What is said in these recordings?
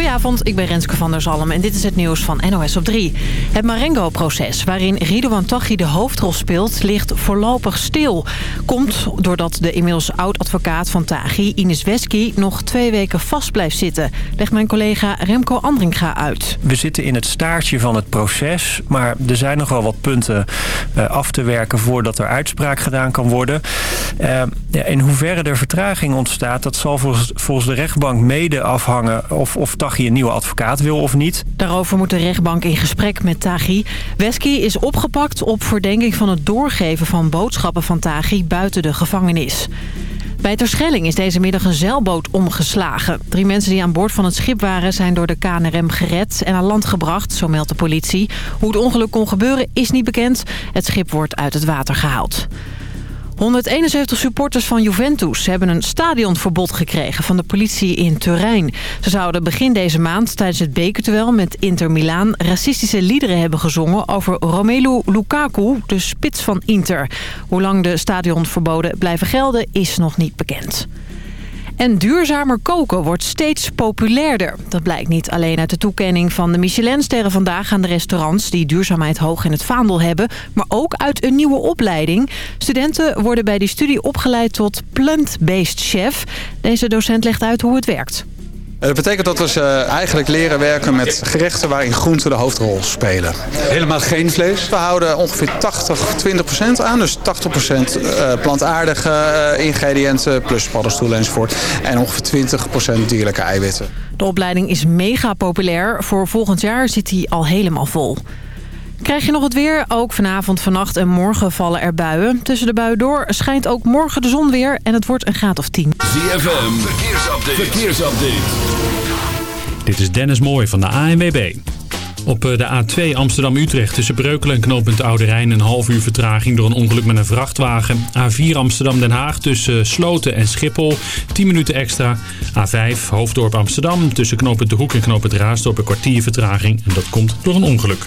Goedenavond, ik ben Renske van der Zalm en dit is het nieuws van NOS op 3. Het Marengo-proces, waarin Ridouan Taghi de hoofdrol speelt, ligt voorlopig stil. Komt doordat de inmiddels oud-advocaat van Taghi, Ines Wesky, nog twee weken vast blijft zitten. Legt mijn collega Remco Andringa uit. We zitten in het staartje van het proces, maar er zijn nog wat punten uh, af te werken voordat er uitspraak gedaan kan worden. Ja, in hoeverre er vertraging ontstaat, dat zal volgens, de rechtbank mede afhangen of, of een nieuwe advocaat wil of niet. Daarover moet de rechtbank in gesprek met Taghi. Wesky is opgepakt op verdenking van het doorgeven van boodschappen van Taghi buiten de gevangenis. Bij Terschelling is deze middag een zeilboot omgeslagen. Drie mensen die aan boord van het schip waren zijn door de KNRM gered en aan land gebracht, zo meldt de politie. Hoe het ongeluk kon gebeuren is niet bekend. Het schip wordt uit het water gehaald. 171 supporters van Juventus hebben een stadionverbod gekregen van de politie in Turijn. Ze zouden begin deze maand tijdens het bekerduel met Inter Milaan racistische liederen hebben gezongen over Romelu Lukaku, de spits van Inter. Hoe lang de stadionverboden blijven gelden is nog niet bekend. En duurzamer koken wordt steeds populairder. Dat blijkt niet alleen uit de toekenning van de Michelinsterren vandaag aan de restaurants... die duurzaamheid hoog in het vaandel hebben, maar ook uit een nieuwe opleiding. Studenten worden bij die studie opgeleid tot plant-based chef. Deze docent legt uit hoe het werkt. Eh, dat betekent dat we ze eigenlijk leren werken met gerechten waarin groenten de hoofdrol spelen. Helemaal geen vlees? We houden ongeveer 80-20% aan. Dus 80% eh, plantaardige eh, ingrediënten plus paddenstoelen enzovoort. En ongeveer 20% dierlijke eiwitten. De opleiding is mega populair. Voor volgend jaar zit hij al helemaal vol. Krijg je nog het weer? Ook vanavond, vannacht en morgen vallen er buien. Tussen de buien door schijnt ook morgen de zon weer en het wordt een graad of 10. ZFM, verkeersupdate. verkeersupdate. Dit is Dennis Mooij van de ANWB. Op eh, de A2 Amsterdam-Utrecht tussen Breukelen en knooppunt Oude Rijn een half uur vertraging door een ongeluk met een vrachtwagen. A4 Amsterdam-Den Haag tussen Sloten en Schiphol 10 minuten extra. A5 Hoofddorp Amsterdam tussen knooppunt De Hoek en knooppunt Raasdorp een kwartier vertraging. En dat komt door een ongeluk.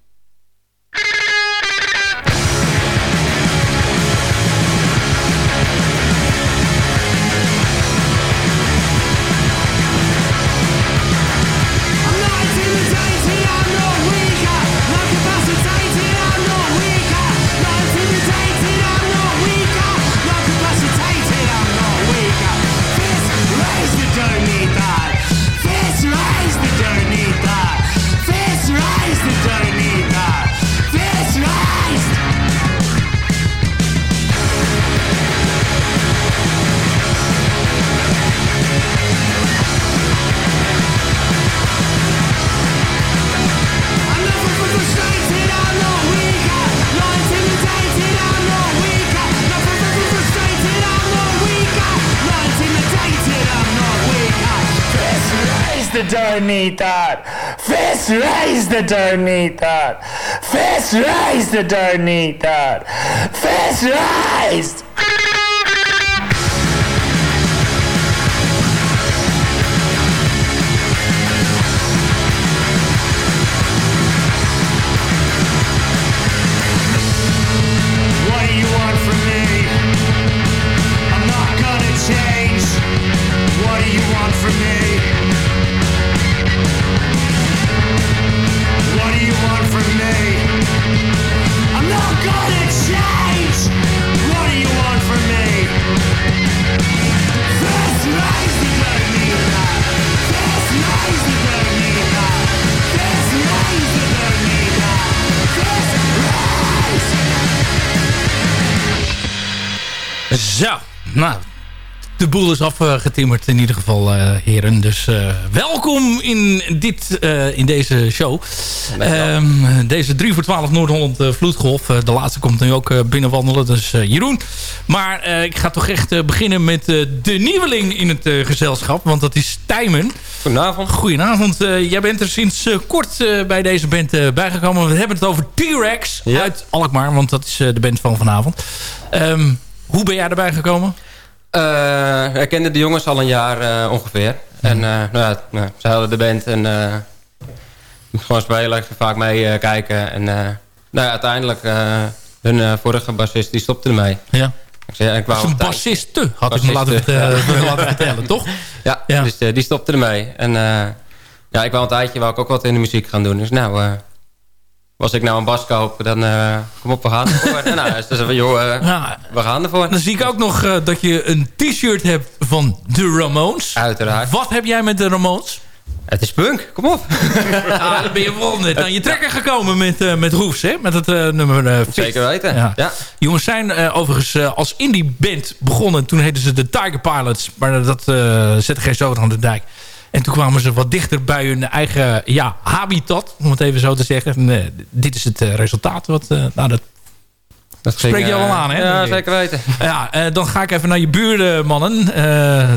Darnitar. Fist raise the that. Fist raise the that. Fist raised. Nou, de boel is afgetimmerd in ieder geval, eh, heren. Dus eh, welkom in, dit, eh, in deze show. Ehm, deze 3 voor 12 Noord-Holland Vloedgolf. de laatste komt nu ook binnenwandelen, dus Jeroen. Maar ik ga toch echt beginnen met de nieuweling in het gezelschap. Want dat is Tijmen. Goedenavond. Goedenavond. jij bent er sinds kort bij deze band bijgekomen. We hebben het over T-Rex uit Alkmaar. Want dat is de band van vanavond. Um, hoe ben jij erbij gekomen? Uh, ik kende de jongens al een jaar uh, ongeveer. En uh, nou ja, nou, ze hadden de band en gewoon spelen, vaak mee kijken. En nou ja, uiteindelijk, hun vorige bassist, die stopte ermee. Ja. Ik zei, ik wou een bassiste, had ik me laten, laten vertellen, toch? Ja, ja. dus die stopte ermee. En ja, ik wou een tijdje wou ik ook wat in de muziek gaan doen. Dus nou, als ik nou een bas koop, dan uh, kom op, we gaan ervoor. nou, dus van, joh, uh, ja, we gaan ervoor. Dan zie ik ook nog uh, dat je een t-shirt hebt van de Ramones. Uiteraard. Wat heb jij met de Ramones? Het is punk, kom op. ja, dan ben je wel net aan je trekker gekomen met, met Roefs, hè? Met het nummer Zeker weten, ja. ja. Jongens zijn overigens als indie band begonnen. Toen heten ze de Tiger Pilots. Maar dat zette geen zo aan de dijk. En toen kwamen ze wat dichter bij hun eigen ja, habitat, om het even zo te zeggen. En, uh, dit is het uh, resultaat. Wat, uh, nou, dat, dat spreek je allemaal aan, hè? Ja, zeker weten. Ja, dan ga ik even naar je buurmannen.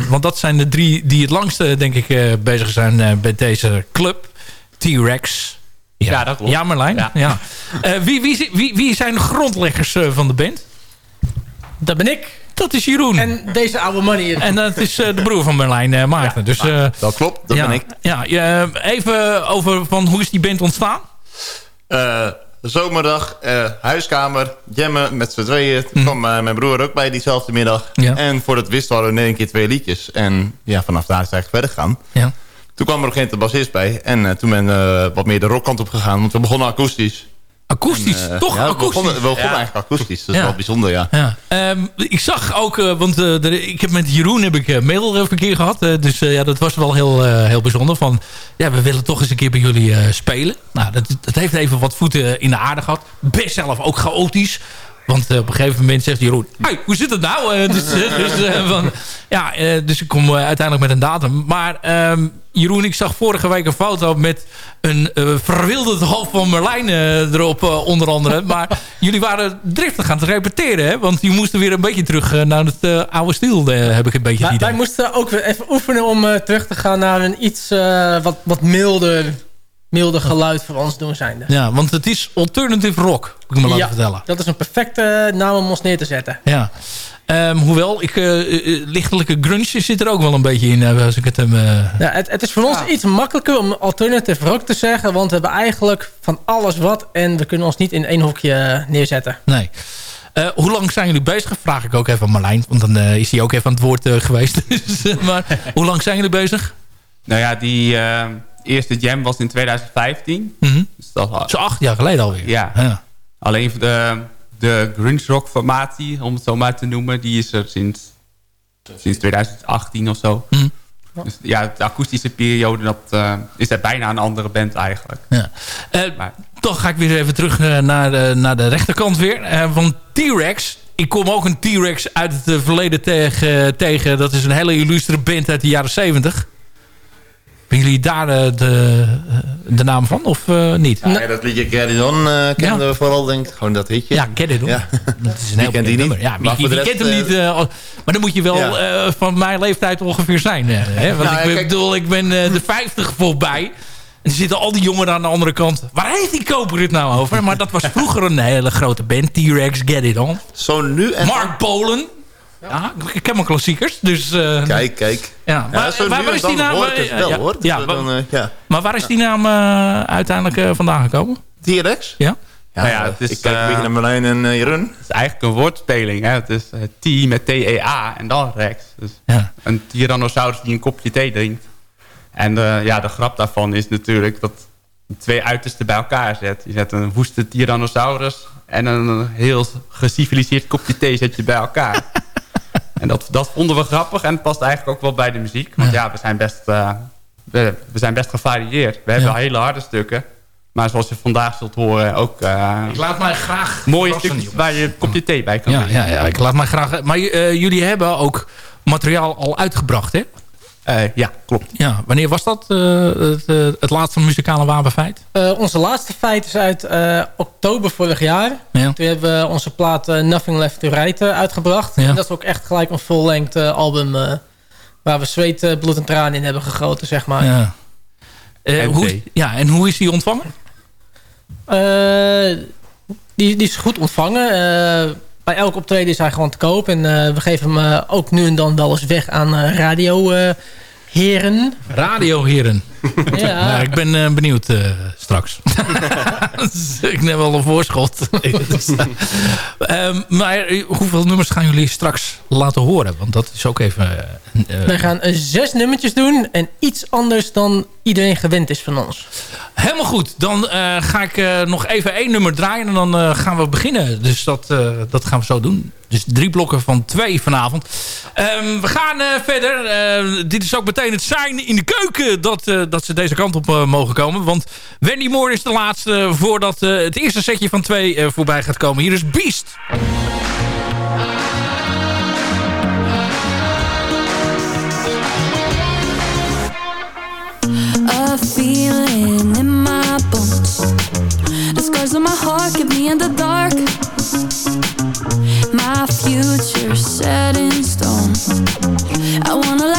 want dat zijn de drie die het langste, denk ik, bezig zijn bij deze club. T-Rex. Ja. ja, dat klopt. Ja, Marlijn. Ja. ja. wie, wie, wie, wie zijn de grondleggers van de band? Dat ben ik. Dat is Jeroen. En deze oude man hier. En dat is uh, de broer van Merlijn, uh, Maarten. Ja, dus, uh, dat klopt, dat ja, ben ik. Ja, even over van hoe is die band ontstaan? zomerdag, huiskamer, jammen met z'n tweeën. Toen mm. kwam mijn broer ook bij diezelfde middag. Ja. En voor het wist hadden we in één keer twee liedjes. En ja, vanaf daar is het eigenlijk verder gegaan. Ja. Toen kwam er nog geen bassist bij. En toen ben ik wat meer de rockkant op gegaan. Want we begonnen akoestisch. Akoestisch, uh, toch ja, akoestisch? We begonnen, we begonnen ja. eigenlijk akoestisch, dat is wel bijzonder, ja. ja. Um, ik zag ook, uh, want uh, de, ik heb met Jeroen heb ik mailverkeer gehad. dus ja, dat was wel heel, heel bijzonder. Van, ja, we willen toch eens een keer bij jullie spelen. Nou, dat, dat heeft even wat voeten in de aarde gehad. Best zelf ook chaotisch. Want op een gegeven moment zegt Jeroen... Hey, hoe zit het nou? dus, dus, van, ja, dus ik kom uiteindelijk met een datum. Maar um, Jeroen, ik zag vorige week een foto met een uh, verwilderd hoofd van Merlijn uh, erop uh, onder andere. Maar jullie waren driftig aan het repeteren, hè? Want die moesten weer een beetje terug naar het oude stiel, heb ik een beetje maar, Wij moesten ook weer even oefenen om terug te gaan naar een iets wat, wat milder, milder geluid voor ons doen zijnde. Ja, want het is alternative rock, moet ik me laten ja, vertellen. dat is een perfecte naam om ons neer te zetten. Ja. Um, hoewel, ik, uh, lichtelijke grunge zit er ook wel een beetje in. Uh, als ik het, hem, ja, het, het, is voor ons iets makkelijker om alternative rock te zeggen. Want we hebben eigenlijk van alles wat. En we kunnen ons niet in één hokje neerzetten. Nee. hoe lang zijn jullie bezig? Vraag ik ook even aan Marlijn. Want dan is hij ook even aan het woord geweest. Dus, maar hoe lang zijn jullie bezig? Nou ja, die eerste jam was in 2015. Mm -hmm. dus dat, Zo acht jaar geleden alweer. Ja. ja. Alleen de de grunge rock formatie, om het zo maar te noemen, die is er sinds, sinds 2018 of zo. Mhm. Dus ja, de akoestische periode, dat uh, is er bijna een andere band eigenlijk. Ja. Uh, maar, toch ga ik weer even terug uh, naar, de, naar de rechterkant weer. van T-Rex. Ik kom ook een T-Rex uit het verleden tegen, tegen. Dat is een hele illustre band uit de jaren 70 jullie daar de, eh, de, naam van of uh, niet? Ja, dat liedje Get It On kenden we vooral, denk ik. Gewoon dat hitje. Ja, Get It On. Ja. Dat is een heel kent die nummer. Ja, maar wie kent hem niet? Maar dan moet je wel van mijn leeftijd ongeveer zijn. Hè? Want nou, ik bedoel, ik ben de 50 voorbij. En er zitten al die jongeren aan de andere kant. Waar heeft die koper het nou over? Maar dat was vroeger een hele grote band. T-Rex, Get It On. Zo nu en Mark Bolen. Ja, ik ken mijn klassiekers. Dus, uh, kijk, kijk. Ja, maar, ja, waar, waar is die naam? Wel, ja, hoor. Ja, dan, uh, ja. Maar waar is die naam uh, uiteindelijk uh, vandaan gekomen? T-Rex? Ja. Ja, nou ja, het is, ik kijk een beetje naar Marlijn en uh, Jeroen. Het is eigenlijk een woordspeling. Hè? Het is T met T-E-A en dan Rex. Dus ja. Een Tyrannosaurus die een kopje thee drinkt. En ja, de grap daarvan is natuurlijk dat je twee uitersten bij elkaar zet. Je zet een woeste Tyrannosaurus en een heel geciviliseerd kopje thee zet je bij elkaar. En dat, dat vonden we grappig en het past eigenlijk ook wel bij de muziek. Want ja, we, zijn best, uh, we, we, zijn best gevarieerd. We hebben hele harde stukken. Maar zoals je vandaag zult horen ook... Uh, ik laat mij graag... Mooie stukjes waar je een kopje thee bij kan ja, ja, ja, ik laat mij graag... Maar uh, jullie hebben ook materiaal al uitgebracht, hè? Ja, klopt. Ja, wanneer was dat, het, het, laatste muzikale wapenfeit? onze laatste feit is uit oktober vorig jaar. Ja. Toen hebben we onze plaat Nothing Left to Write uitgebracht. Ja. En dat is ook echt gelijk een vollengd album... waar we zweet, bloed en tranen in hebben gegoten, zeg maar. Ja. hoe, ja, en hoe is die ontvangen? die, die is goed ontvangen. Bij elk optreden is hij gewoon te koop. En uh, we geven hem uh, ook nu en dan wel eens weg aan radioheren. radioheren. Ja. Nou, ik ben benieuwd straks. ik neem wel een voorschot. um, maar hoeveel nummers gaan jullie straks laten horen? Want dat is ook even... Wij gaan zes nummertjes doen. En iets anders dan iedereen gewend is van ons. Helemaal goed. Dan uh, ga ik uh, nog even één nummer draaien en dan uh, gaan we beginnen. Dus dat, dat gaan we zo doen. Dus drie blokken van twee vanavond. Um, we gaan verder. dit is ook meteen het zijn in de keuken dat, dat ze deze kant op mogen komen. Want Wendy Moore is de laatste voordat het eerste setje van twee voorbij gaat komen. Hier is Beast.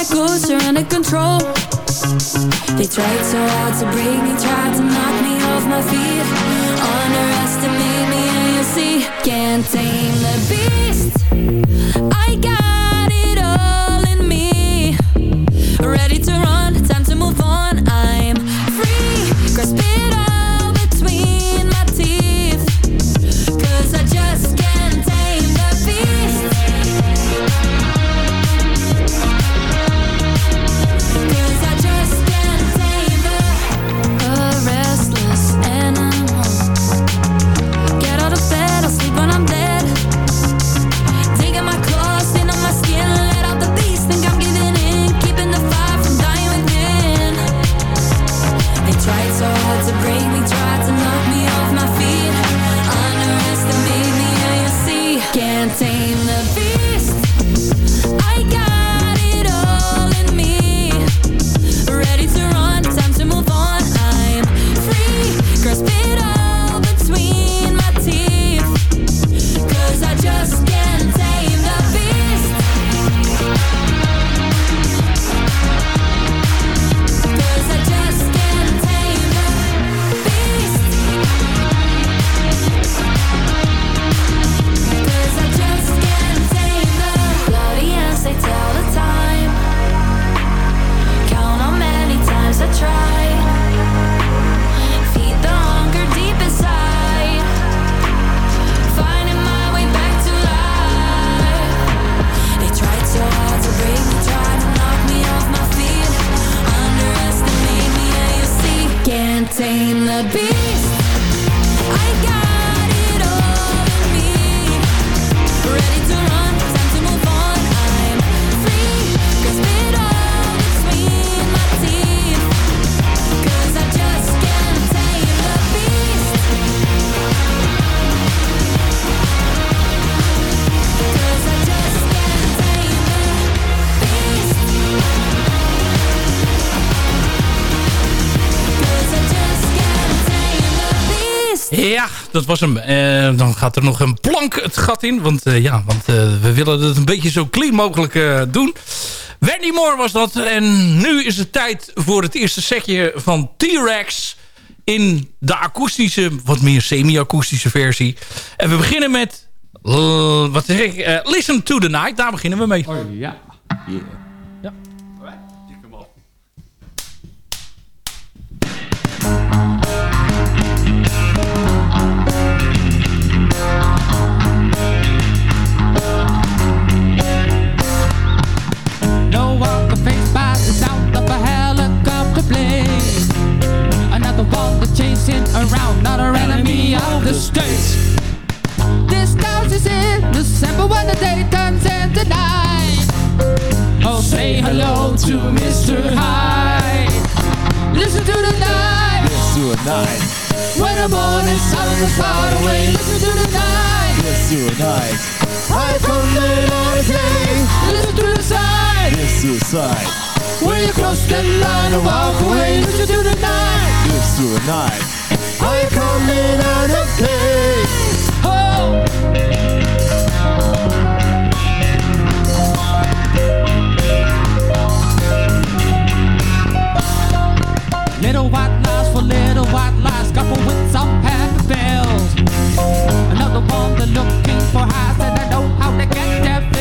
I wanna let go, control. They tried so hard to break me Tried to knock me off my feet. Underestimate me and you see Can't tame the beast. I got it all in me. Ready to run, dat was hem. Uh, dan gaat er nog een plank het gat in. Want, uh, ja, want uh, we willen het een beetje zo clean mogelijk doen. Wendy Moore was dat. En nu is het tijd voor het eerste setje van T-Rex... in de akoestische, wat meer semi-akoestische versie. En we beginnen met... wat zeg ik? Listen to the Night. Daar beginnen we mee. Oh ja. Yeah. The state. This house is in December when the day turns into night. Oh, say hello to Mr. Hyde. Listen to the night. Listen to a night. When the morning sun is far away, listen to the night. Listen to a night. I come in on a day. Listen to the side. Listen to the side. When you cross that line and walk away, listen to the night. Listen to the night. I come in on a day. Oh. Little white lies for little white lies, couple with some. Another one looking for highs, and I know how to get their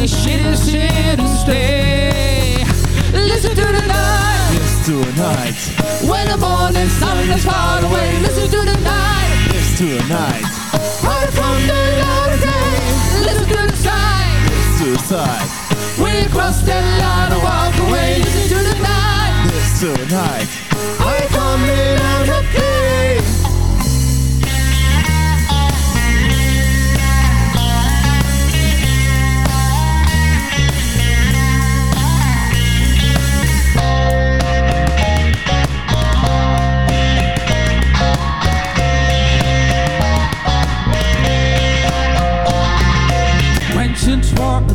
this shit is here to stay. Listen to the night. Listen to the night. When the morning sun is far away, listen to the night. Listen to the night. Right from the other day, listen to the side. Listen to the side. We cross that line and walk away, listen to the night. Listen to the night. I come in on the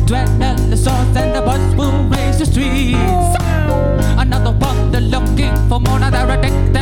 dread the and the bus will raise the streets. Another one they're looking for more now they're addicted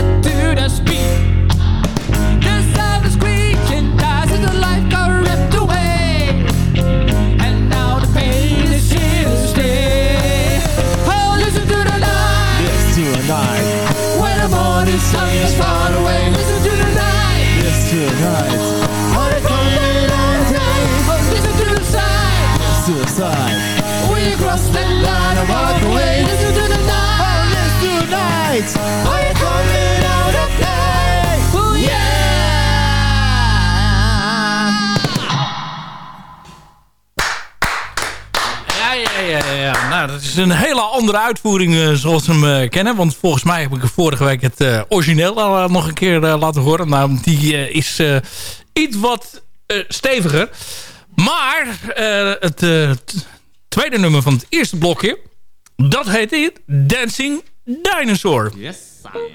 is een hele andere uitvoering eh, zoals we hem eh, kennen. Want volgens mij heb ik vorige week het eh, origineel al nog een keer laten horen. Nou, die is iets wat steviger. Maar het tweede nummer van het eerste blokje... dat heet Dancing Dinosaur. Yes, Well,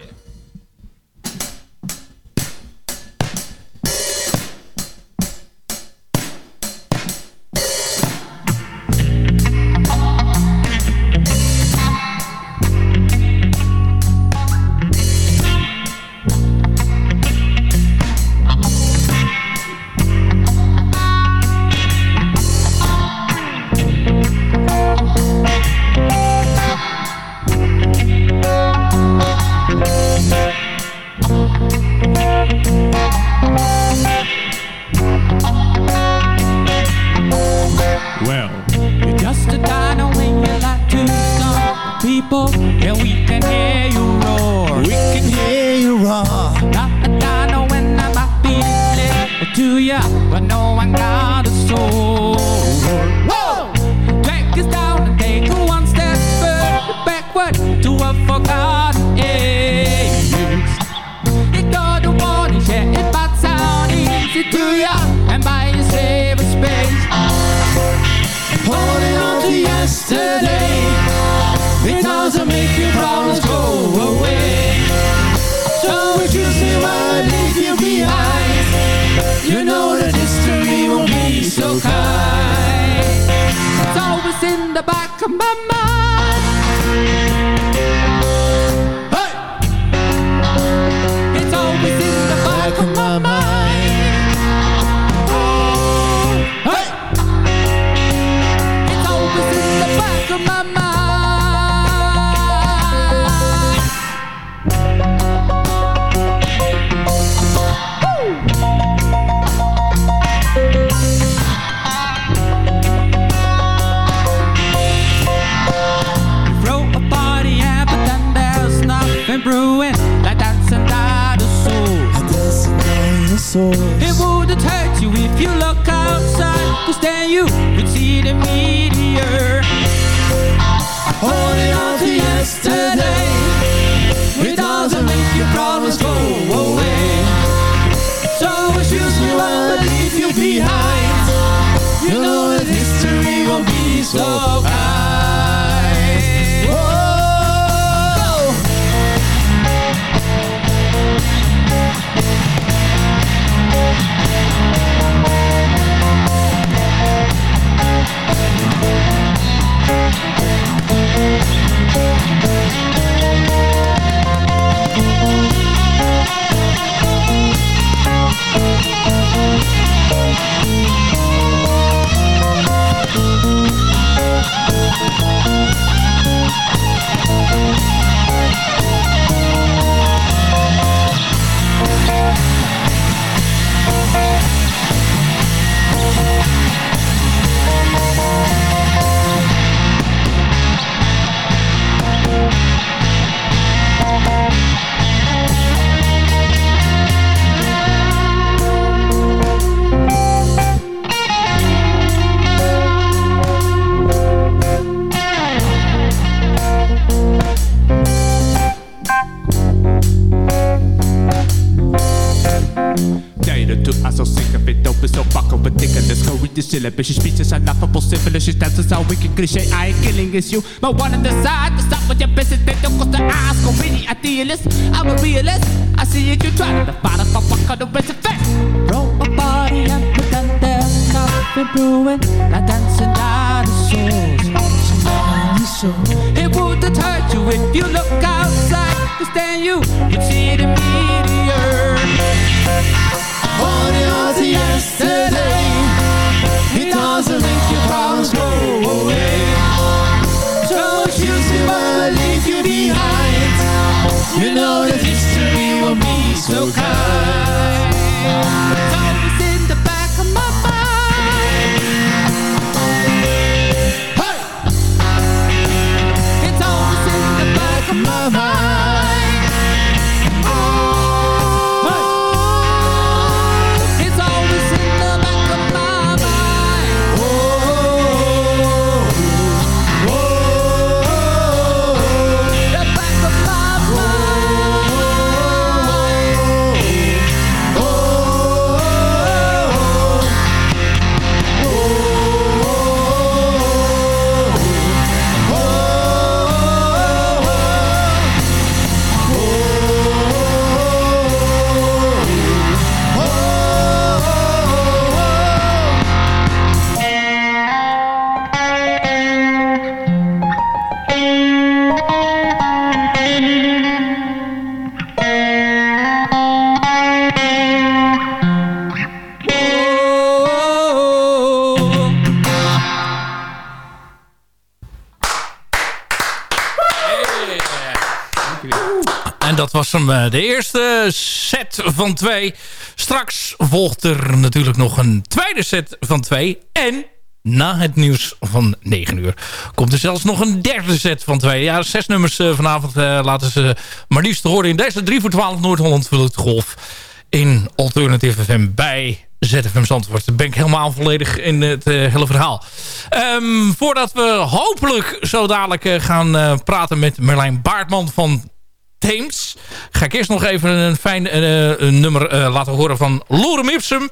back of my mind. The syllabus, your speeches are laughable, syphilis, your stances are wicked cliche. I ain't killing it's you, but one on the side to stop with your business. They don't cost the ass, go really idealist. I'm a realist. I see it, you try to find a fuck on the it. Roll a body and pretend there's nothing brewing, like dancing dinosaurs. It wouldn't hurt you if you look outside. Cause then you would see the meteor. Holding on to yesterday behind. You know that history will be so kind eh, de eerste set van twee. Straks volgt er natuurlijk nog een tweede set van twee. En na het nieuws van 9 uur komt er zelfs nog een derde set van twee. Ja, zes nummers eh, vanavond eh, laten ze maar liefst horen in deze 3 voor 12 Noord-Holland Golf in Alternative FM bij ZFM Zandvoort. Dan ben ik helemaal volledig in het hele verhaal. Ehm, voordat we hopelijk zo dadelijk gaan praten met Merlijn Baartman van Theems... ga ik eerst nog even een fijn een nummer eh, laten horen van Lorem Ipsum.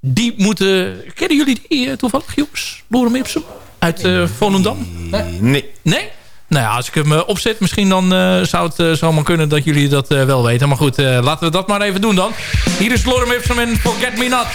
Die moeten... Kennen jullie die eh, toevallig, jongens? Lorem Ipsum? Uit Volendam? Nee. Nee? Nou ja, als ik hem opzet, misschien dan zou het uh, zomaar kunnen dat jullie dat wel weten. Maar goed, laten we dat maar even doen dan. Hier is Lorem Ipsum en Forget Me Not.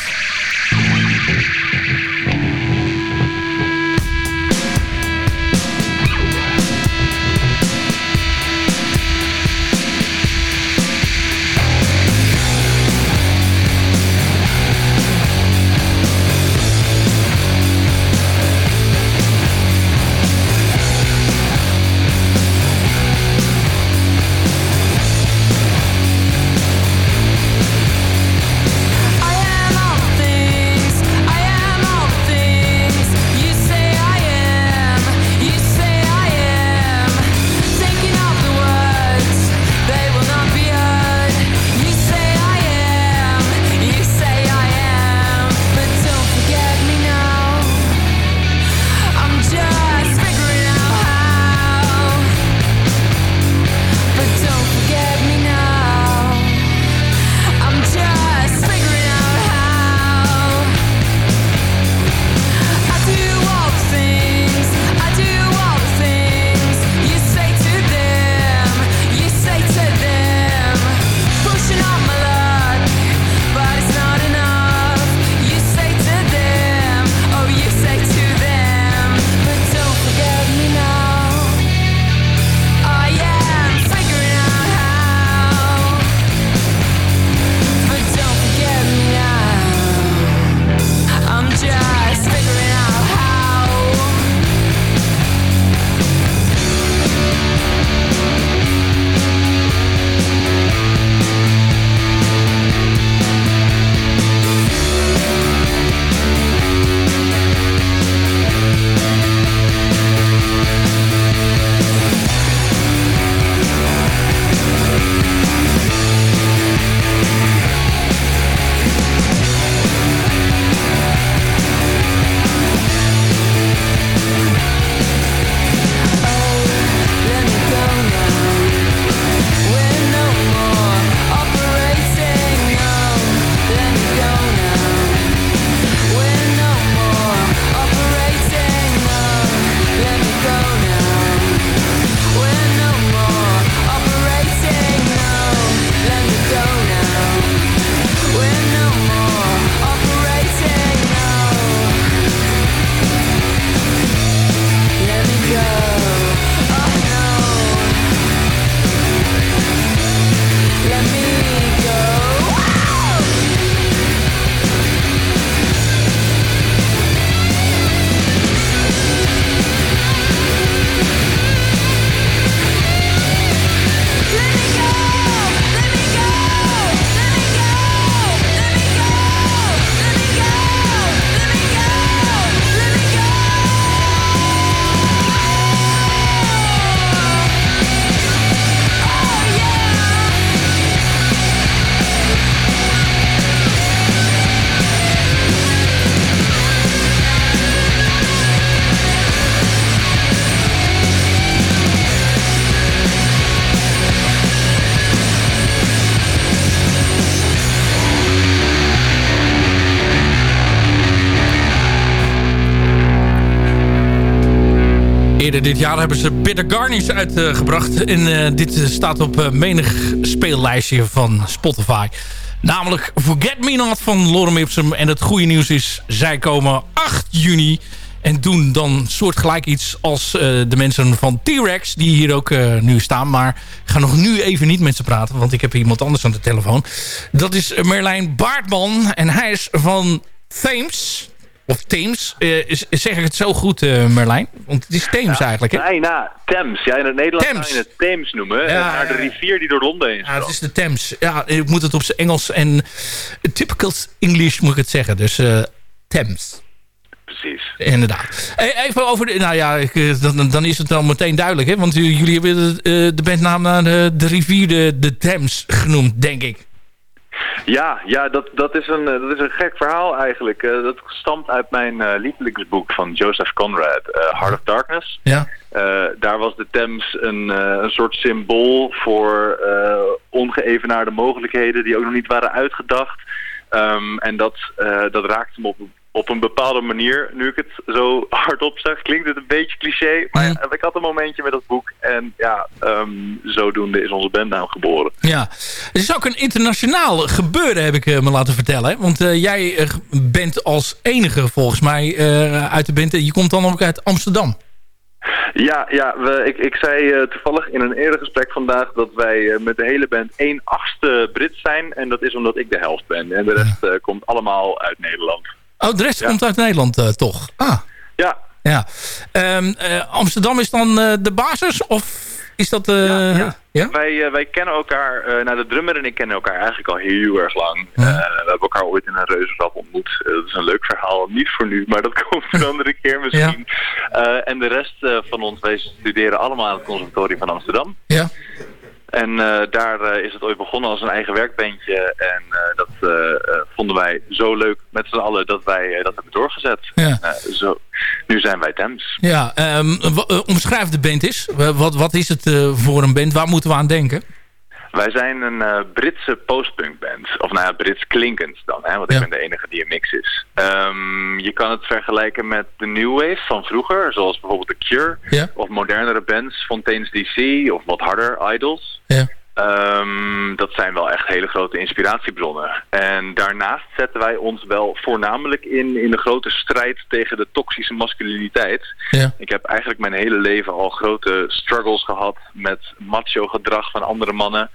Dit jaar hebben ze Bitter Garnish uitgebracht. en dit staat op menig speellijstje van Spotify. Namelijk Forget Me Not van Lorem Ipsum. En het goede nieuws is, zij komen 8 juni... En doen dan soortgelijk iets als de mensen van T-Rex... die hier ook nu staan. Maar ga nog nu even niet met ze praten... want ik heb iemand anders aan de telefoon. Dat is Merlijn Baartman. En hij is van Thames. Of Thames. Uh, zeg ik het zo goed, Merlijn? Want het is Thames ja, eigenlijk, hè? Nee, nou, Thames. Ja, in het Nederlands Thames. zou je het Thames noemen. Ja, naar de rivier die door Londen heen Ja, het is de Thames. Ja, ik moet het op zijn Engels en typical English moet ik het zeggen. Dus Thames precies. Inderdaad. Even over de, nou ja, ik, dan, dan is het dan meteen duidelijk, hè? Want jullie hebben de, de bandnaam naar de, de rivier de, de Thames genoemd, denk ik. Ja, ja dat, dat, is een, dat is een gek verhaal eigenlijk. Uh, dat stamt uit mijn uh, lievelingsboek van Joseph Conrad, uh, Heart of Darkness. Ja. daar was de Thames een, een soort symbool voor ongeëvenaarde mogelijkheden die ook nog niet waren uitgedacht. Um, en dat, dat raakte me op op een bepaalde manier, nu ik het zo hardop zeg, klinkt het een beetje cliché. Maar ja, ik had een momentje met dat boek. En ja, um, zodoende is onze bandnaam geboren. Ja, het is ook een internationaal gebeuren, heb ik uh, me laten vertellen. Want uh, jij uh, bent als enige volgens mij uit de band. Je komt dan ook uit Amsterdam. Ja, ja we, ik, ik zei toevallig in een eerder gesprek vandaag dat wij met de hele band één achtste Brit zijn. En dat is omdat ik de helft ben. En de rest komt allemaal uit Nederland. Oh, de rest komt uit Nederland uh, toch? Ah. Ja. ja. Um, uh, Amsterdam is dan uh, de basis? Of is dat... Ja, ja. ja, Wij, wij kennen elkaar... nou, de drummer en ik kennen elkaar eigenlijk al heel erg lang. we hebben elkaar ooit in een reuzenrad ontmoet. dat is een leuk verhaal. Niet voor nu, maar dat komt een andere keer misschien. en de rest van ons, wij studeren allemaal aan het conservatorium van Amsterdam. Ja. En uh, daar uh, is het ooit begonnen als een eigen werkbandje. En uh, dat vonden wij zo leuk met z'n allen dat wij dat hebben doorgezet. Ja. zo, nu zijn wij Thames. Ja, um, omschrijf de band is. Wat, wat is het voor een band? Waar moeten we aan denken? Wij zijn een uh, Britse postpunkband. Of nou ja, Brits klinkend dan, hè, want ik ben de enige die een mix is. Um, je kan het vergelijken met de New Wave van vroeger, zoals bijvoorbeeld The Cure. Ja. Of modernere bands, Fontaine's DC of wat harder, Idols. Ja. Um, dat zijn wel echt hele grote inspiratiebronnen. En daarnaast zetten wij ons wel voornamelijk in in de grote strijd tegen de toxische masculiniteit. Ja. Ik heb eigenlijk mijn hele leven al grote struggles gehad met macho gedrag van andere mannen.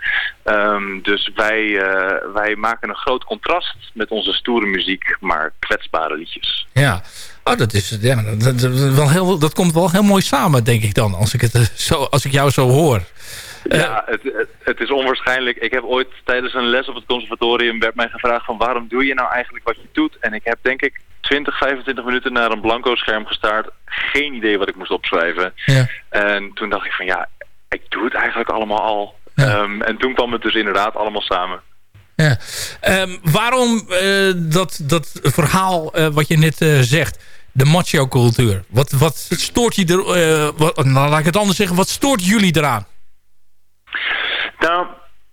Um, dus wij, uh, wij maken een groot contrast met onze stoere muziek, maar kwetsbare liedjes. Ja, Oh, dat, is, ja dat, dat, wel heel, dat komt wel heel mooi samen, denk ik dan, als ik, het, eh, zo, als ik jou zo hoor. Ja, het, het, is onwaarschijnlijk. Ik heb ooit tijdens een les op het conservatorium werd mij gevraagd van waarom doe je nou eigenlijk wat je doet? En ik heb denk ik 20, 25 minuten naar een blanco scherm gestaard. Geen idee wat ik moest opschrijven. Ja. En toen dacht ik van ja, ik doe het eigenlijk allemaal al. Ja. Um, en toen kwam het dus inderdaad allemaal samen. Ja. Um, waarom uh, dat, dat verhaal uh, wat je net uh, zegt, de macho cultuur? Wat, wat stoort je er, wat, nou laat ik het anders zeggen, wat stoort jullie eraan? Nou,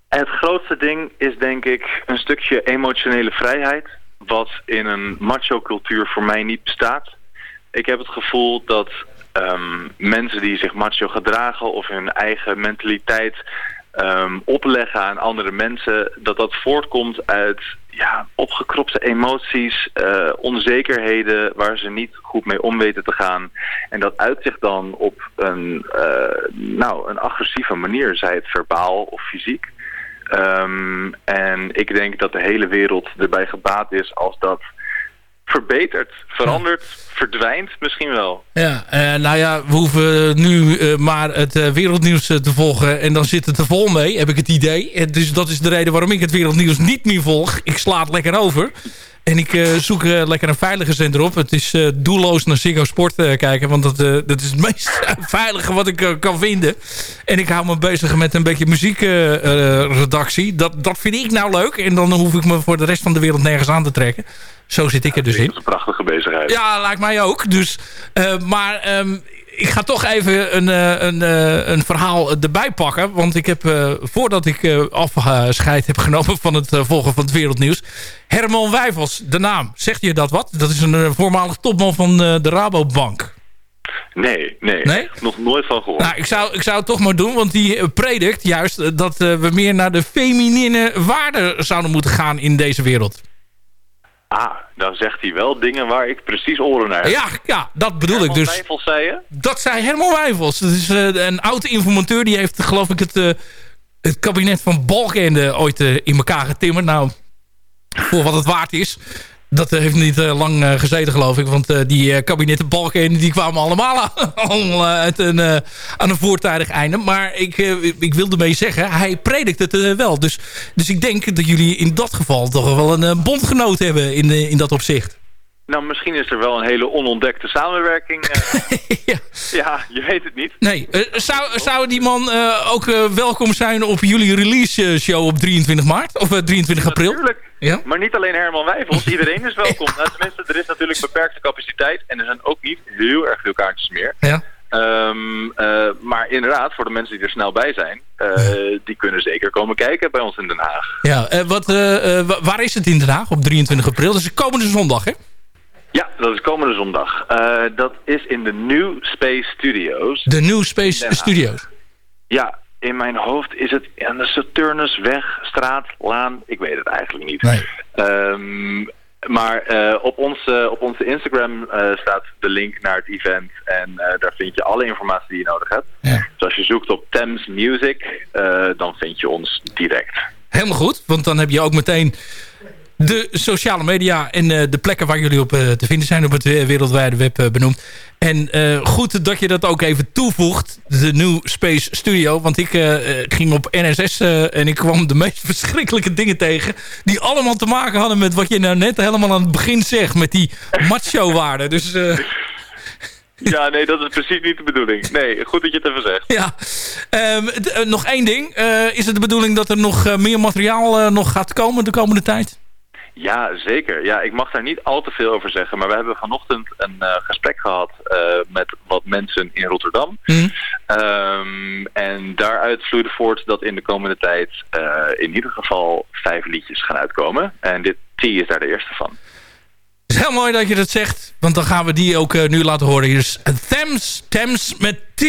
het grootste ding is denk ik een stukje emotionele vrijheid. Wat in een macho cultuur voor mij niet bestaat. Ik heb het gevoel dat um, mensen die zich macho gedragen of hun eigen mentaliteit um, opleggen aan andere mensen, dat dat voortkomt uit ja, opgekropte emoties, uh, onzekerheden waar ze niet goed mee om weten te gaan. En dat uit zich dan op een, uh, nou, een agressieve manier, zij het verbaal of fysiek. Um, en ik denk dat de hele wereld erbij gebaat is als dat verbetert, verandert, verdwijnt misschien wel. Ja, uh, nou ja, we hoeven nu uh, maar het uh, wereldnieuws te volgen en dan zit het er vol mee, heb ik het idee. dus dat is de reden waarom ik het wereldnieuws niet meer volg. Ik sla het lekker over. En ik zoek lekker een veilige zender op. Het is doelloos naar Ziggo Sport kijken. Want dat, dat is het meest veilige wat ik kan vinden. En ik hou me bezig met een beetje muziekredactie. dat, dat vind ik nou leuk. En dan hoef ik me voor de rest van de wereld nergens aan te trekken. Zo zit ik er dus in. Dat is een prachtige bezigheid. Ja, lijkt mij ook. Dus, maar um, ik ga toch even een, een, een verhaal erbij pakken. Want ik heb, uh, voordat ik uh, afscheid heb genomen van het volgen van het wereldnieuws... Herman Wijfels, de naam. Zegt je dat wat? Dat is een voormalig topman van de Rabobank. Nee, nee, Nee? Nog nooit van gehoord. Nou, ik zou, ik zou het toch maar doen, want die eh, predikt juist eh, dat eh, we meer naar de feminine waarden zouden moeten gaan in deze wereld. Ah, dan zegt hij wel dingen waar ik precies oren naar heb. Ja, ja dat bedoel Herman ik dus. Wijfels, zei je? Dat zei Herman Wijfels. Dat is eh, een oude informateur. Die heeft geloof ik het, eh, het kabinet van Balkenende ooit eh, in elkaar getimmerd. Nou, voor wat het waard is. Dat heeft niet eh, lang eh, gezeten geloof ik. Want eh, die kabinetten Balkenende die kwamen allemaal al uit een, aan een voortijdig einde. Maar ik, ik wilde mee zeggen, hij predikt het wel. Dus, dus ik denk dat jullie in dat geval toch wel een bondgenoot hebben in, in dat opzicht. Nou, misschien is er wel een hele onontdekte samenwerking. eh. ja. je weet het niet. Nee, eh, zou, zou die man eh, ook welkom zijn op jullie release show op 23 maart? Of eh, 23 april? Natuurlijk. Ja? Maar niet alleen Herman Wijfels, iedereen is welkom. Nou, tenminste, er is natuurlijk beperkte capaciteit en er zijn ook niet heel erg veel kaartjes meer. Ja. Ehm, eh, maar inderdaad, voor de mensen die er snel bij zijn, die kunnen zeker komen kijken bij ons in Den Haag. Ja, wat, wa- waar is het in Den Haag op 23 april? Dat is komende zondag, hè? Ja, dat is komende zondag. Eh, dat is in de New Space Studios. De New Space. Studios. Ja, in mijn hoofd is het aan de Saturnusweg, straat, laan. Ik weet het eigenlijk niet. Ehm, maar eh, op, onze, op onze Instagram eh, staat de link naar het event. En daar vind je alle informatie die je nodig hebt. Dus als je zoekt op Thames Music, dan vind je ons direct. Helemaal goed, want dan heb je ook meteen de sociale media en eh, de plekken waar jullie op eh, te vinden zijn op het eh, wereldwijde web benoemd. En goed dat je dat ook even toevoegt, de New Space Studio. Want ik ging op NSS en ik kwam de meest verschrikkelijke dingen tegen. Die allemaal te maken hadden met wat je nou net helemaal aan het begin zegt. Met die macho-waarden. Dus eh, Ja, nee, dat is precies niet de bedoeling. Nee, goed dat je het even zegt. ja. Ehm, eh, nog één ding. Is het de bedoeling dat er nog meer materiaal nog gaat komen de komende tijd? Ja, zeker. Ja, ik mag daar niet al te veel over zeggen. Maar we hebben vanochtend een eh, gesprek gehad eh, met wat mensen in Rotterdam. Ehm, en daaruit vloeide voort dat in de komende tijd eh, in ieder geval vijf liedjes gaan uitkomen. En dit T is daar de eerste van. Het is heel mooi dat je dat zegt. Want dan gaan we die ook nu laten horen. Hier is Thames, Thames met T.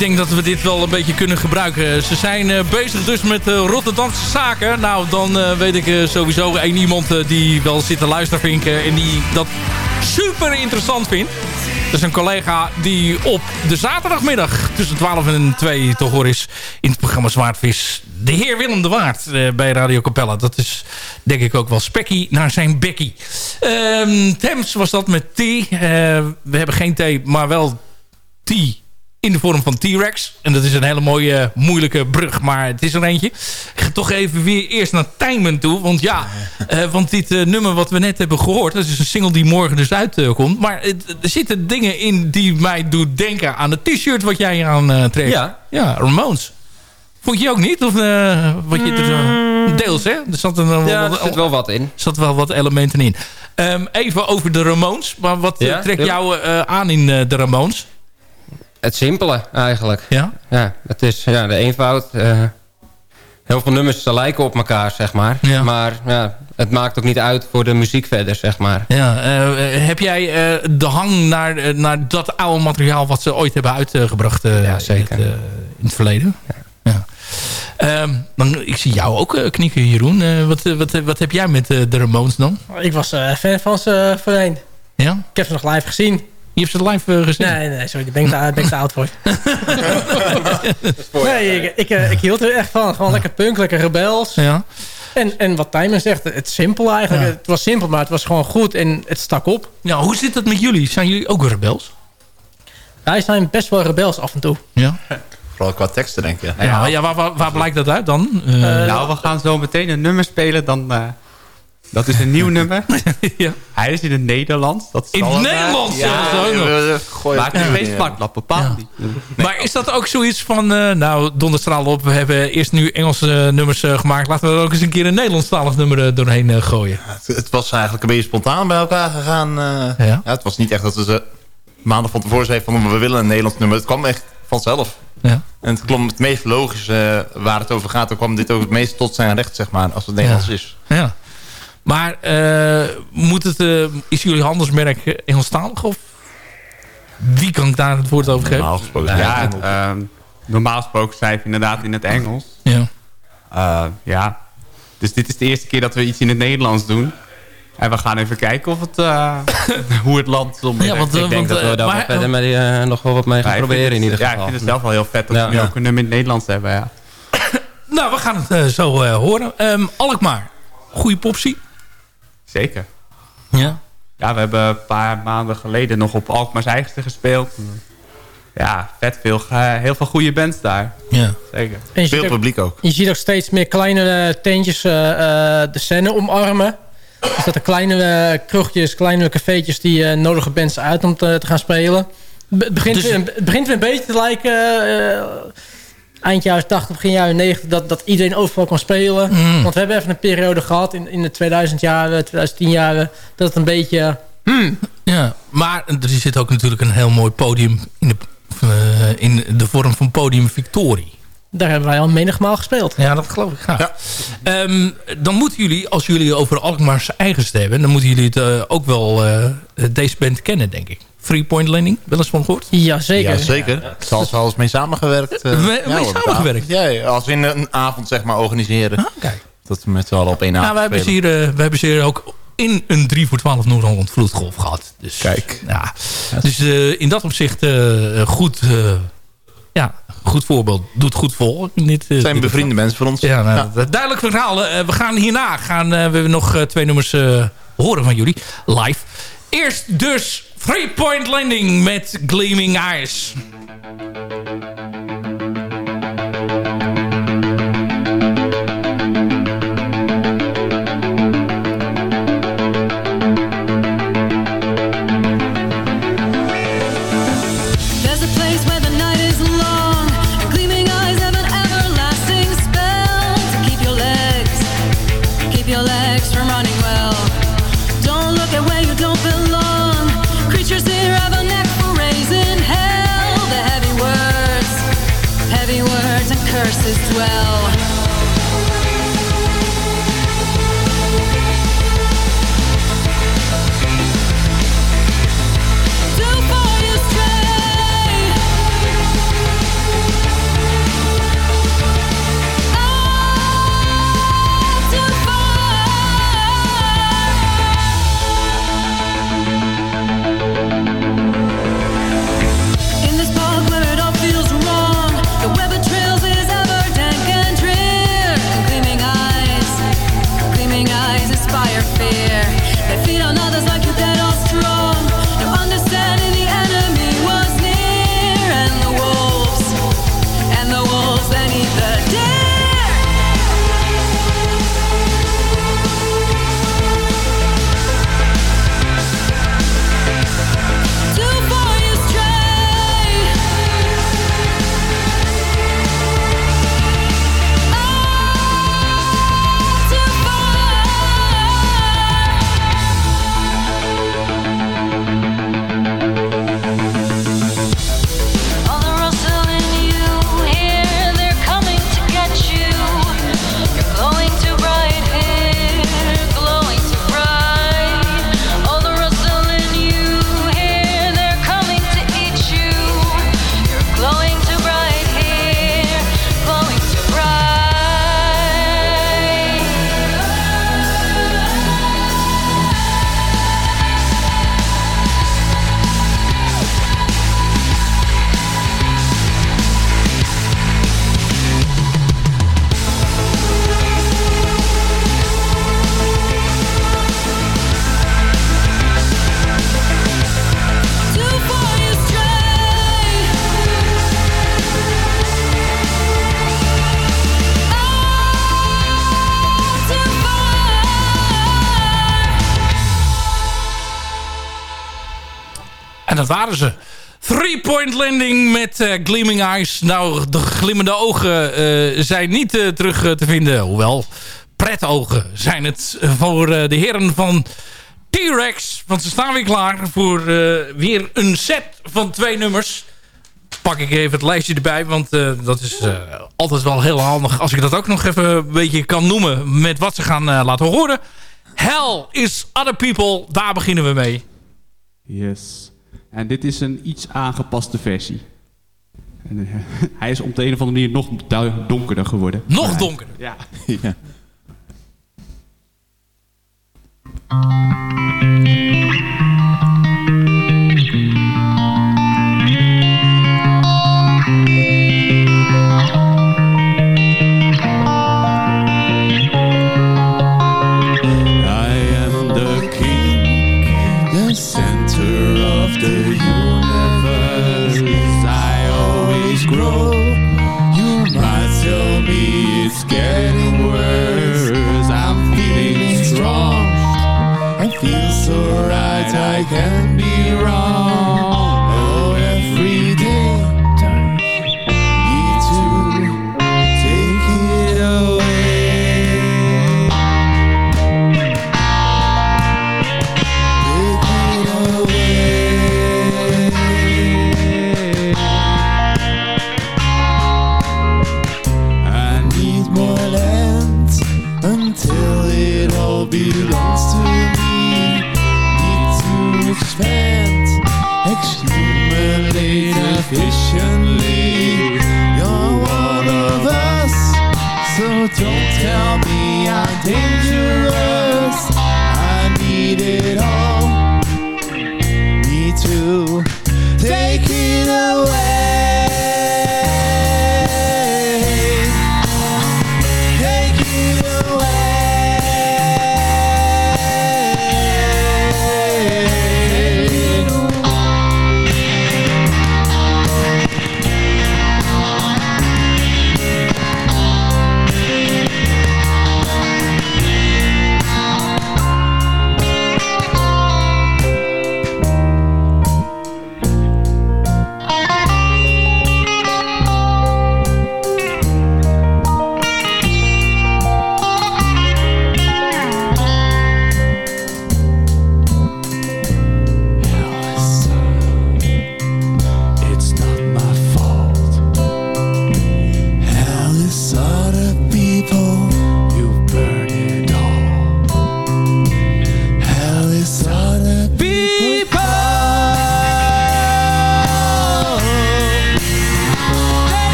denk dat we dit wel een beetje kunnen gebruiken. Ze zijn eh, bezig dus met eh, Rotterdamse zaken. Nou, dan eh, weet ik sowieso één iemand die wel zit te luisteren vinken... en die dat super interessant vind. Dat is een collega die op de zaterdagmiddag tussen 12 en 2 te horen is in het programma Zwaardvis. De heer Willem de Waard bij Radio Capella. Dat is denk ik ook wel spekkie naar zijn bekkie. Um, Thames was dat met T. Uh, we hebben geen T, maar wel T in de vorm van T-Rex. En dat is een hele mooie, moeilijke brug, maar het is er eentje. Ik ga toch even weer eerst naar Tijmen toe. Want ja, uh, want dit uh, nummer wat we net hebben gehoord... dat is een single die morgen dus uitkomt. Uh, maar er zitten dingen in die mij doen denken aan het t-shirt... wat jij aan trekt. Ja. Ja, Ramones. Vond je ook niet? Of wat je er, deels, hè? Er zat een, ja, er zit wel wat in. Er zat wel wat elementen in. Um, even over de Ramones. Maar wat ja, trekt jou aan in de Ramones? Het simpele eigenlijk. Ja? Ja, het is ja, de eenvoud. Uh, heel veel nummers lijken op elkaar, zeg maar. Ja. Maar ja, het maakt ook niet uit voor de muziek verder, zeg maar. Ja, uh, heb jij uh, de hang naar, naar dat oude materiaal wat ze ooit hebben uitgebracht ja, zeker. In, het, in het verleden? Ja. Um, dan, ik zie jou ook knikken, Jeroen. wat, wat, wat heb jij met de Ramones dan? Ik was fan van ze voorheen. Ja? Ik heb ze nog live gezien. Je hebt ze live uh, gezien? Nee, nee, sorry. Daar ben ik te, te oud voor. nee, ik, ik, ik, hield er echt van. Gewoon lekker punk, lekker rebels. Ja. En, en wat Tijmen zegt, het simpel eigenlijk. Ja. Het was simpel, maar het was gewoon goed en het stak op. Ja, hoe zit het met jullie? Zijn jullie ook rebels? Wij zijn best wel rebels af en toe. Ja. Vooral qua teksten, denk je. Ja, ja waar, waar, waar blijkt dat uit dan? Uh, nou, we gaan zo meteen een nummer spelen. Dan uh, dat is een nieuw nummer. ja. Hij is in het Nederlands. Dat in het Nederlands? Ja, ja, Maak er geen smaklap, bepaald niet. Nee. Maar is dat ook zoiets van... Uh, nou, donderstraal op. We hebben eerst nu Engelse uh, nummers uh, gemaakt. Laten we er ook eens een keer een Nederlandstalig nummer doorheen gooien. Het, het, was eigenlijk een beetje spontaan bij elkaar gegaan. ja? het was niet echt dat we ze maanden van tevoren zeiden van... we willen een Nederlands nummer. Het kwam echt vanzelf. Ja. En het klom het meest logisch waar het over gaat. Dan kwam dit ook het meest tot zijn recht, zeg maar. Als het Nederlands is. Ja. Maar uh, moet het, uh, is jullie handelsmerk Engelstalig? Of wie kan ik daar het woord over geven? Normaal gesproken. Ja, ja uh, normaal gesproken schrijf je inderdaad in het Engels. Ja. ja. Dus dit is de eerste keer dat we iets in het Nederlands doen. En we gaan even kijken of het, hoe het land ja, want, Ik denk want, dat we daar maar, verder met, uh, nog wel wat mee gaan proberen in ieder geval. Ja, ik vind het zelf wel heel vet dat ja. we nu ook een nummer in het Nederlands hebben. Ja. nou, we gaan het zo horen. Um, Alkmaar, goede popsie. Zeker. Ja? Ja, we hebben een paar maanden geleden nog op Alkmaars Eigenste gespeeld. Ja, vet veel, heel veel goede bands daar. Ja. Zeker. Veel publiek ook. Je ziet ook steeds meer kleine tentjes uh, de scène omarmen. Dus dat er kleinere kroegjes, kleinere cafeetjes die uh, nodige bands uit om te, te gaan spelen. Het begint, dus... weer, het begint weer een beetje te lijken... Uh, eind jaren 80, begin jaren 90, dat, dat iedereen overal kon spelen. Mm. Want we hebben even een periode gehad in, in de 2000 jaren, 2010 jaren, dat het een beetje... Hmm. Ja, maar er zit ook natuurlijk een heel mooi podium in de, uh, in de vorm van Podium Victorie. Daar hebben wij al menigmaal gespeeld. Ja, dat geloof ik graag. Ja. Um, dan moeten jullie, als jullie over Alkmaar's eigens hebben... dan moeten jullie het uh, ook wel uh, deze band kennen, denk ik. Three Point Landing, wel eens van gehoord? Ja, zeker. Ja, zeker. Ja. Zal ze eens mee samengewerkt. Uh, mee, mee samengewerkt? Ja, als we een avond zeg maar organiseren. Ah, kijk. Dat we met z'n allen op één avond nou, we hebben, ze hier, uh, we hebben ze hier ook in een 3 voor 12 Noord-Holland vloedgolf gehad. Dus, Kijk. Ja. Dus uh, in dat opzicht goed, ja, goed voorbeeld. Doet goed vol. Dit, uh, zijn bevriende mensen voor ons. Ja, nou, ja. duidelijk verhaal. we gaan hierna gaan, we hebben nog twee nummers horen van jullie. Live. Eerst dus Three Point Landing met Gleaming Eyes. Landing met eh, Gleaming Eyes. Nou, de glimmende ogen eh, zijn niet eh, terug te vinden. Hoewel, pretogen zijn het voor de heren van T-Rex. Want ze staan weer klaar voor weer een set van twee nummers. Pak ik even het lijstje erbij, want dat is altijd wel heel handig... als ik dat ook nog even een beetje kan noemen met wat ze gaan laten horen. Hell is Other People, daar beginnen we mee. Yes. En dit is een iets aangepaste versie. En, eh, hij is op de een of andere manier nog donkerder geworden. Nog donkerder? Ja. ja.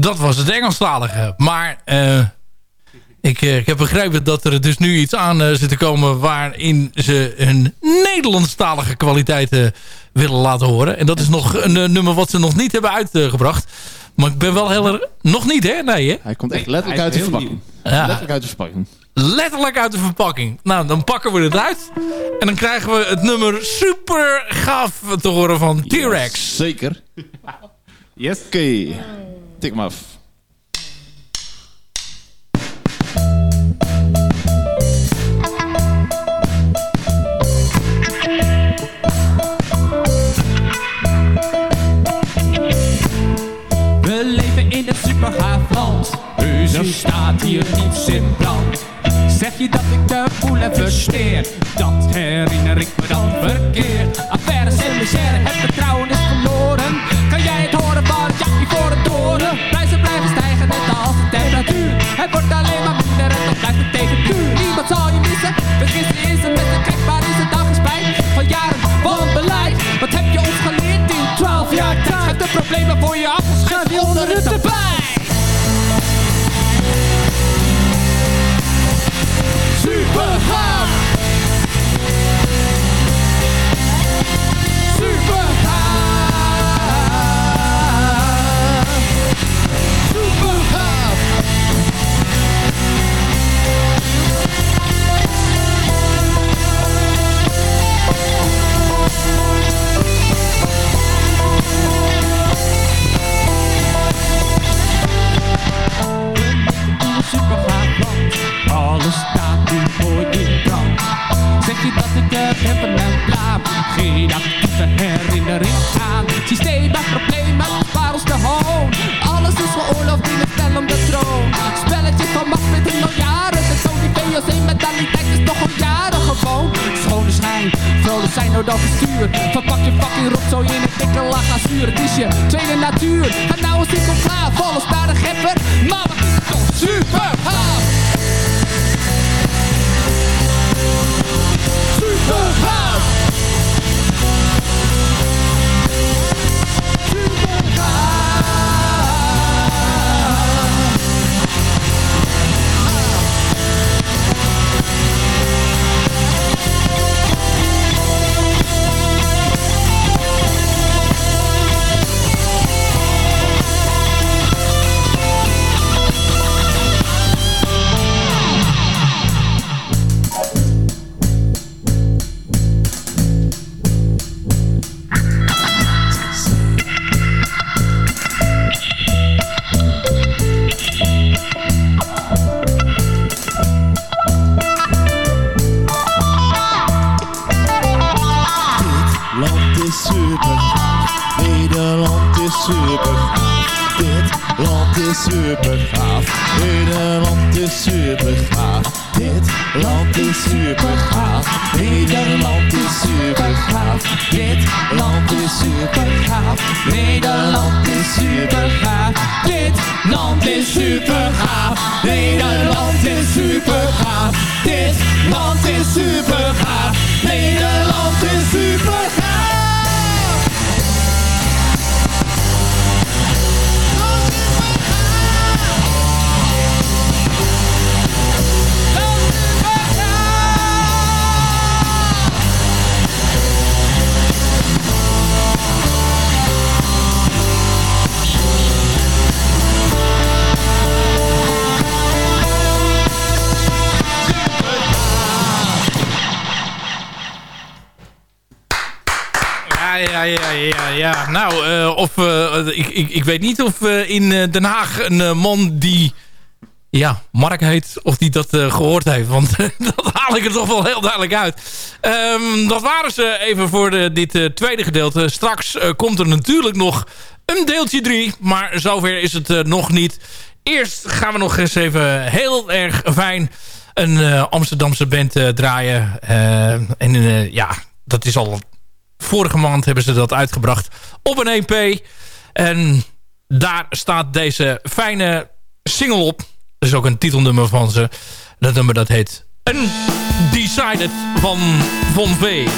dat was het Engelstalige. Maar eh, ik, eh, ik heb begrepen dat er dus nu iets aan eh, zit te komen... waarin ze hun Nederlandstalige kwaliteiten willen laten horen. En dat is nog een nummer wat ze nog niet hebben uitgebracht. Maar ik ben wel heel erg... Nog niet, hè? Nee, hè? Hij komt echt letterlijk uit de verpakking. Ja. Letterlijk uit de verpakking. Letterlijk uit de verpakking. Nou, dan pakken we het uit. En dan krijgen we het nummer super gaaf te horen van T-Rex. Zeker. Yes. Oké, tik hem af. We leven in een supergaaf land. Dus er staat hier niets in brand. Zeg je dat ik de boel heb versteerd? Dat herinner ik me dan verkeerd. Affaires en misère, het vertrouwen is verloren. Kan jij het horen van wordt alleen maar minder en dan blijft tegen duur. Niemand Nederland is super gaaf. Dit land is super gaaf. Nederland is super gaaf. Dit land is super gaaf. Ja, ja. Nou, eh, of, eh, ik, ik, ik weet niet of eh, in Den Haag een man die... Ja, Mark heet, of die dat eh, gehoord heeft. Want dat haal ik er toch wel heel duidelijk uit. Ehm, dat waren ze even voor dit tweede gedeelte. Straks komt er natuurlijk nog een deeltje 3. Maar zover is het nog niet. Eerst gaan we nog eens even heel erg fijn een Amsterdamse band draaien. Eh, en ja, dat is al... Vorige maand hebben ze dat uitgebracht op een EP. En daar staat deze fijne single op. Dat is ook een titelnummer van ze. Dat nummer dat heet Undecided van Von V.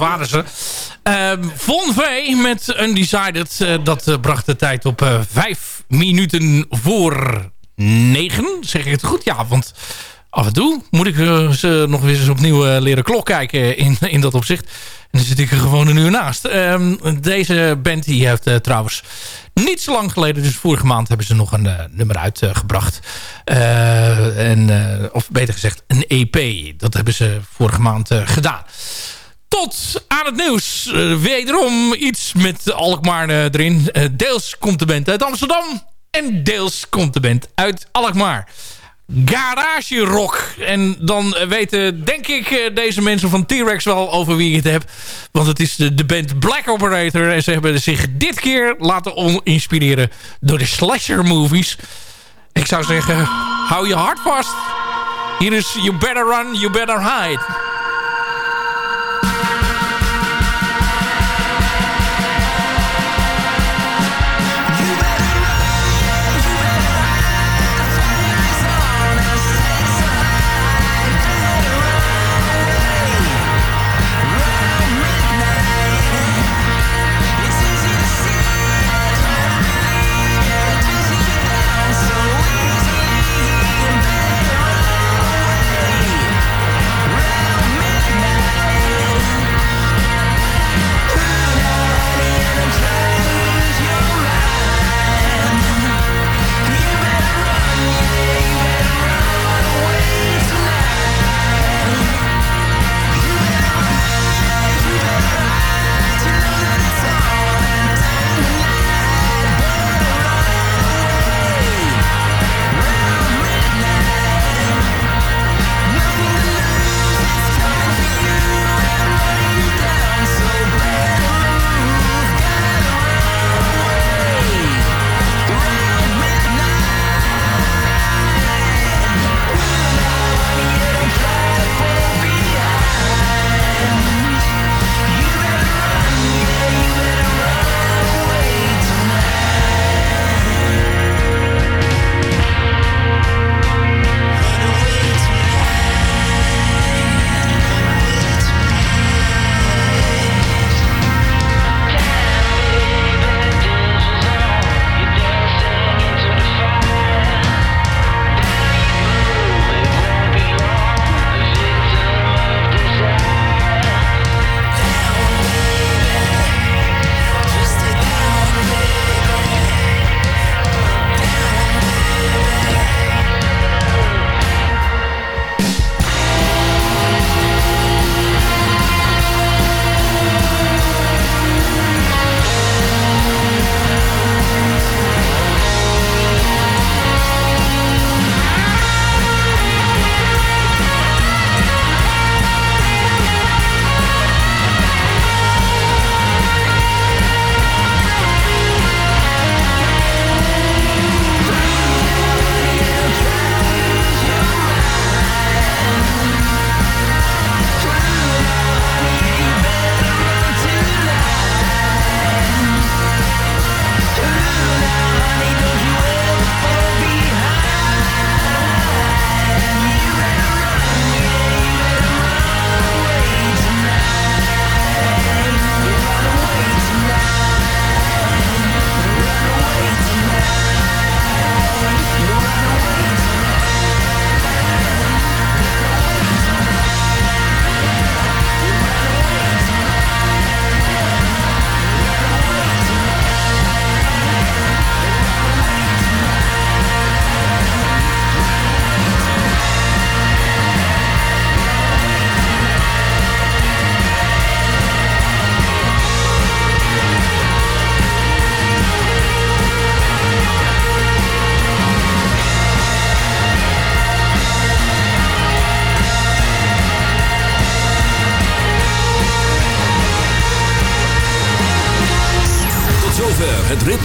waren ze. Ehm Von V met Undecided. eh, dat eh, bracht de tijd op eh, vijf minuten voor negen. Zeg ik het goed? Ja, want af en toe moet ik ze nog eens opnieuw leren klok kijken in, in dat opzicht. En dan zit ik er gewoon een uur naast. Ehm, deze band die heeft trouwens niet zo lang geleden, dus vorige maand hebben ze nog een nummer uitgebracht. en, of beter gezegd een EP. Dat hebben ze vorige maand gedaan. Tot aan het nieuws. Eh, wederom iets met Alkmaar eh, erin. Eh, deels komt de band uit Amsterdam. En deels komt de band uit Alkmaar. Garage rock. En dan weten, denk ik, deze mensen van T-Rex wel over wie ik het heb. Want het is de, de band Black Operator. En ze hebben zich dit keer laten inspireren door de slasher movies. Ik zou zeggen, hou je hart vast. Hier is You Better Run, You Better Hide.